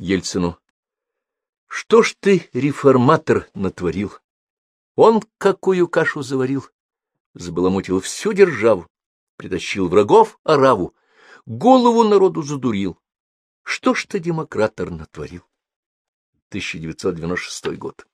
Ельцину. Что ж ты, реформатор, натворил? Он какую кашу заварил? Забаламутил всю державу, притащил врагов ораву, голову народу задурил. Что ж ты, демократор, натворил? 1996 год.